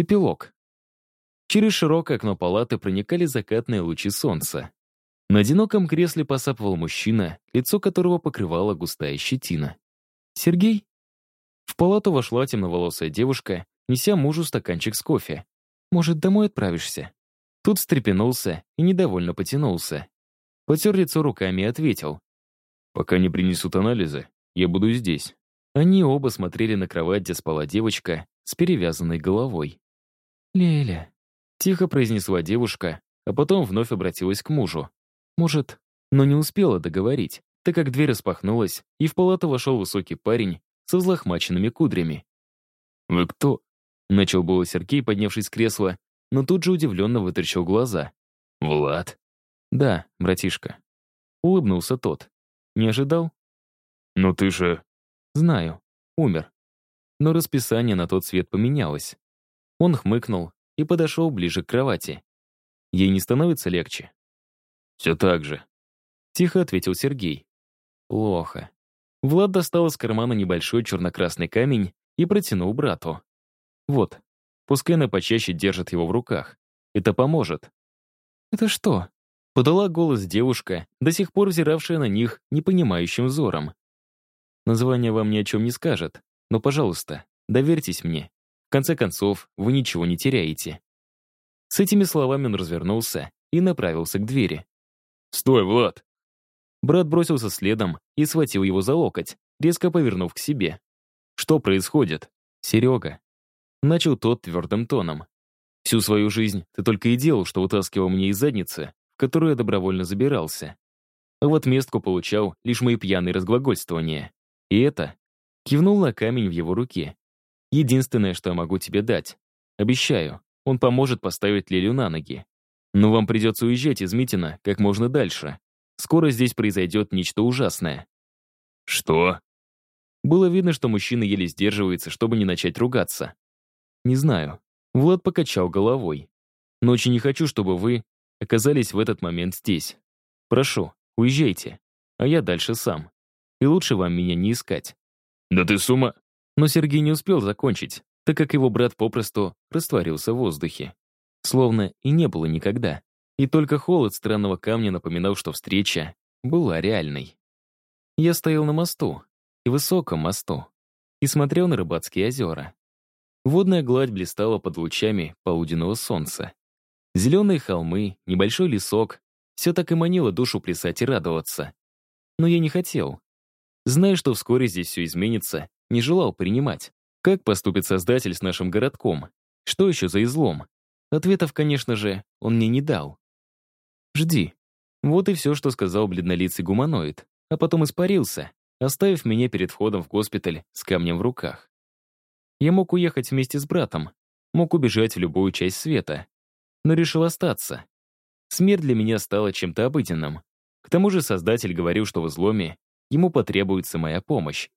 Эпилог. Через широкое окно палаты проникали закатные лучи солнца. На одиноком кресле посапывал мужчина, лицо которого покрывала густая щетина. «Сергей?» В палату вошла темноволосая девушка, неся мужу стаканчик с кофе. «Может, домой отправишься?» Тут встрепенулся и недовольно потянулся. Потер лицо руками и ответил. «Пока не принесут анализы, я буду здесь». Они оба смотрели на кровать, где спала девочка с перевязанной головой. «Леля», — тихо произнесла девушка, а потом вновь обратилась к мужу. «Может...» Но не успела договорить, так как дверь распахнулась, и в палату вошел высокий парень со взлохмаченными кудрями. «Вы кто?» — начал было Сергей, поднявшись с кресла, но тут же удивленно вытрящил глаза. «Влад?» «Да, братишка». Улыбнулся тот. «Не ожидал?» «Но ты же...» «Знаю. Умер. Но расписание на тот свет поменялось». Он хмыкнул и подошел ближе к кровати. «Ей не становится легче?» «Все так же», — тихо ответил Сергей. «Плохо». Влад достал из кармана небольшой черно-красный камень и протянул брату. «Вот, пускай она почаще держит его в руках. Это поможет». «Это что?» — подала голос девушка, до сих пор взиравшая на них непонимающим взором. «Название вам ни о чем не скажет, но, пожалуйста, доверьтесь мне. В конце концов, вы ничего не теряете». С этими словами он развернулся и направился к двери. «Стой, Влад!» Брат бросился следом и схватил его за локоть, резко повернув к себе. «Что происходит?» «Серега». Начал тот твердым тоном. «Всю свою жизнь ты только и делал, что вытаскивал мне из задницы, в которую я добровольно забирался. А вот местку получал лишь мои пьяные разглагольствования. И это...» Кивнул на камень в его руке. «Единственное, что я могу тебе дать. Обещаю, он поможет поставить Лилю на ноги. Но вам придется уезжать из Митина как можно дальше. Скоро здесь произойдет нечто ужасное». «Что?» Было видно, что мужчина еле сдерживается, чтобы не начать ругаться. «Не знаю». Влад покачал головой. «Но очень не хочу, чтобы вы оказались в этот момент здесь. Прошу, уезжайте, а я дальше сам. И лучше вам меня не искать». «Да ты с ума...» Но Сергей не успел закончить, так как его брат попросту растворился в воздухе. Словно и не было никогда. И только холод странного камня напоминал, что встреча была реальной. Я стоял на мосту, и высоком мосту, и смотрел на рыбацкие озера. Водная гладь блистала под лучами полуденного солнца. Зеленые холмы, небольшой лесок — все так и манило душу плясать и радоваться. Но я не хотел. Зная, что вскоре здесь все изменится, не желал принимать. Как поступит создатель с нашим городком? Что еще за излом? Ответов, конечно же, он мне не дал. «Жди». Вот и все, что сказал бледнолицый гуманоид, а потом испарился, оставив меня перед входом в госпиталь с камнем в руках. Я мог уехать вместе с братом, мог убежать в любую часть света, но решил остаться. Смерть для меня стала чем-то обыденным. К тому же Создатель говорил, что в изломе ему потребуется моя помощь.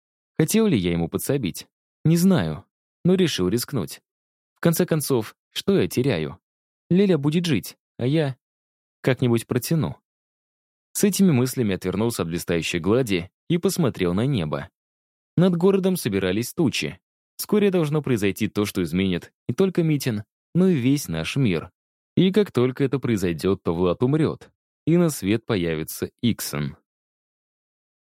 Хотел ли я ему подсобить? Не знаю, но решил рискнуть. В конце концов, что я теряю? Леля будет жить, а я как-нибудь протяну. С этими мыслями отвернулся от блистающей глади и посмотрел на небо. Над городом собирались тучи. Вскоре должно произойти то, что изменит не только Митин, но и весь наш мир. И как только это произойдет, то Влад умрет, и на свет появится Иксон.